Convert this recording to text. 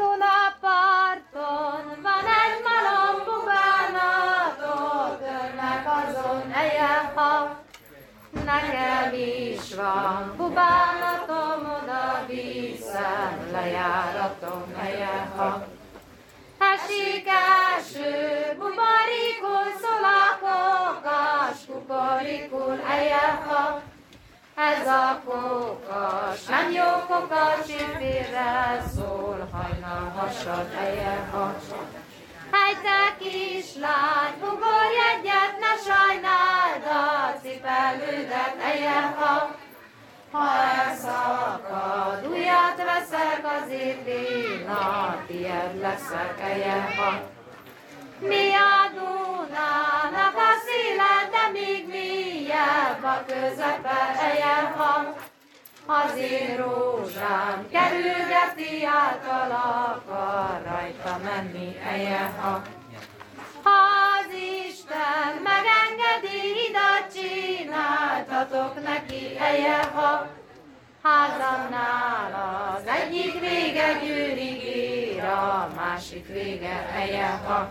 Dunaparton van egy malom bubánatot, önnek azon eje, ha nekem is van bubánatom, oda viszem lejáratom helye, ha. Esik eső, bubarikul szól a kokas, kukorikul helye, ha. Ez a kokas, nem jó kokas, csipére szól, hasad helye, ha. Egy te kislány, ugorj egyet, ne sajnáld a cipelődet, helye, ha. Ha elszakad, újat veszek, azért én a tiéd leszek, helye, ha. Mi a Dunának a szíle, de még mélyebb a közepe, helye, ha az én rózsám kerülgeti által akar rajta menni helye, ha. Ha az Isten megengedi, hidat csináltatok neki helye, ha. Házamnál az egyik vége gyűrig ér, a másik vége helye, ha